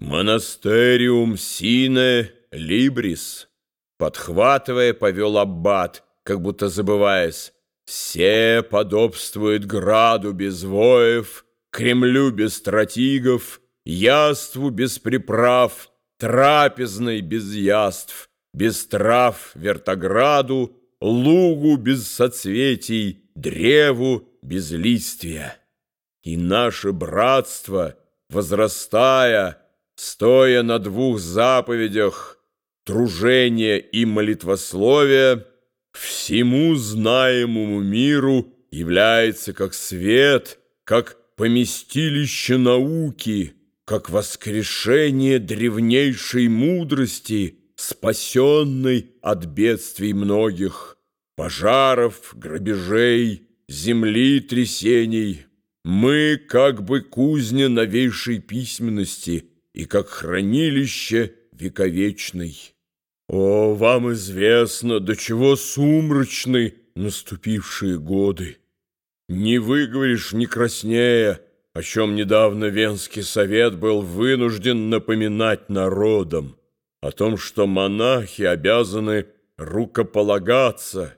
Монастериум сине либрис, подхватывая, повел аббат, как будто забываясь. Все подобствуют граду без воев, Кремлю без стратигов, яству без приправ, трапезной без яств, без трав вертограду, лугу без соцветий, древу без листья. И наше братство, возрастая, стоя на двух заповедях тружения и молитвословия, всему знаемому миру является как свет, как поместилище науки, как воскрешение древнейшей мудрости, спасенной от бедствий многих, пожаров, грабежей, земли трясений. Мы как бы кузня новейшей письменности и как хранилище вековечной. О, вам известно, до чего сумрачны наступившие годы. Не выговоришь не краснея, о чем недавно Венский совет был вынужден напоминать народам, о том, что монахи обязаны рукополагаться.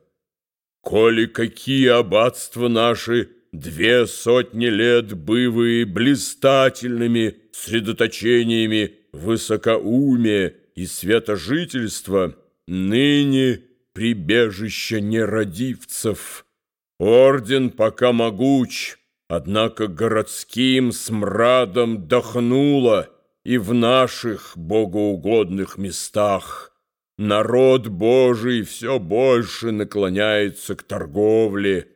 Коли какие аббатства наши две сотни лет бывые блистательными средоточениями высокоумия и светожительства, ныне прибежище нерадивцев. Орден пока могуч, однако городским смрадом дохнуло и в наших богоугодных местах. Народ Божий все больше наклоняется к торговле,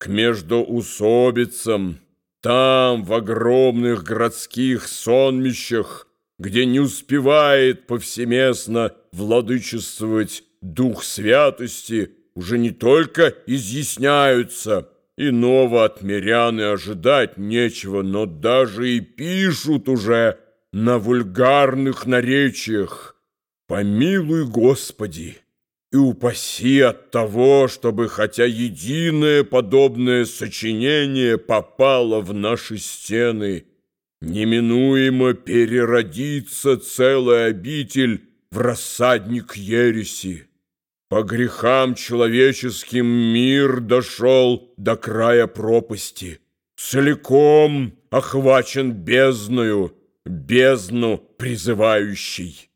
к междоусобицам, там, в огромных городских сонмищах, где не успевает повсеместно владычествовать дух святости, уже не только изъясняются, иного от мирян и ожидать нечего, но даже и пишут уже на вульгарных наречиях. Помилуй, Господи! И упаси от того, чтобы хотя единое подобное сочинение попало в наши стены, неминуемо переродится целый обитель в рассадник ереси. По грехам человеческим мир дошел до края пропасти, целиком охвачен бездною, бездну призывающий.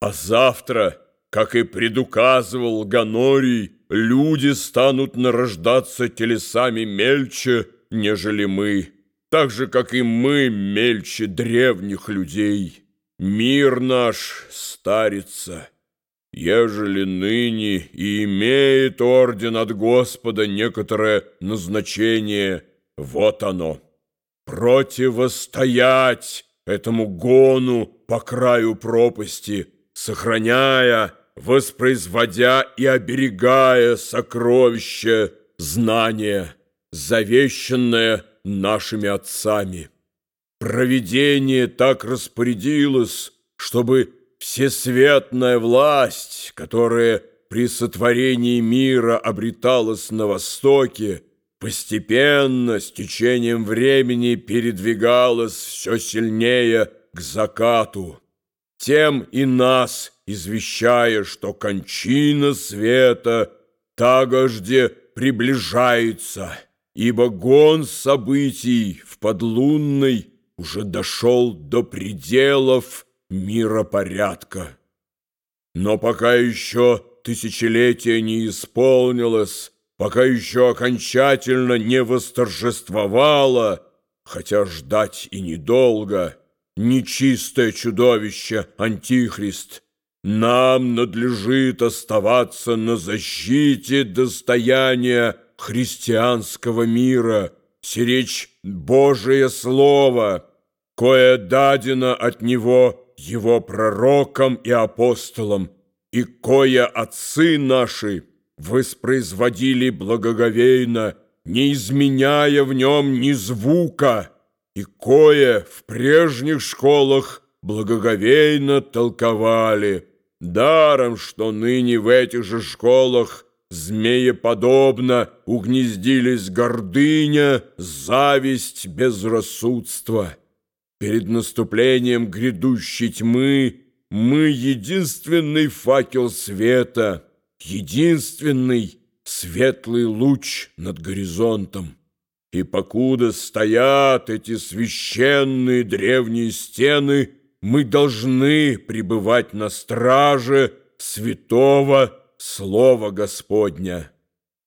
А завтра как и предуказывал Ганорий, люди станут нарождаться телесами мельче, нежели мы, так же, как и мы мельче древних людей. Мир наш старится, ежели ныне и имеет орден от Господа некоторое назначение, вот оно. Противостоять этому гону по краю пропасти, сохраняя воспроизводя и оберегая сокровища знания, завещанное нашими отцами. Провидение так распорядилось, чтобы всесветная власть, которая при сотворении мира обреталась на Востоке, постепенно, с течением времени, передвигалась все сильнее к закату. Тем и нас – извещая, что кончина света тагожде приближается, ибо гон событий в подлунной уже дошел до пределов миропорядка. Но пока еще тысячелетие не исполнилось, пока еще окончательно не восторжествовало, хотя ждать и недолго, нечистое чудовище Антихрист — нам надлежит оставаться на защите достояния христианского мира, сиречь Божие Слово, кое дадено от Него Его пророкам и апостолам, и кое отцы наши воспроизводили благоговейно, не изменяя в нем ни звука, и кое в прежних школах благоговейно толковали. Даром, что ныне в этих же школах змееподобно угнездились гордыня, зависть, безрассудство. перед наступлением грядущей тьмы мы единственный факел света, единственный светлый луч над горизонтом. И покуда стоят эти священные древние стены, мы должны пребывать на страже святого Слова Господня.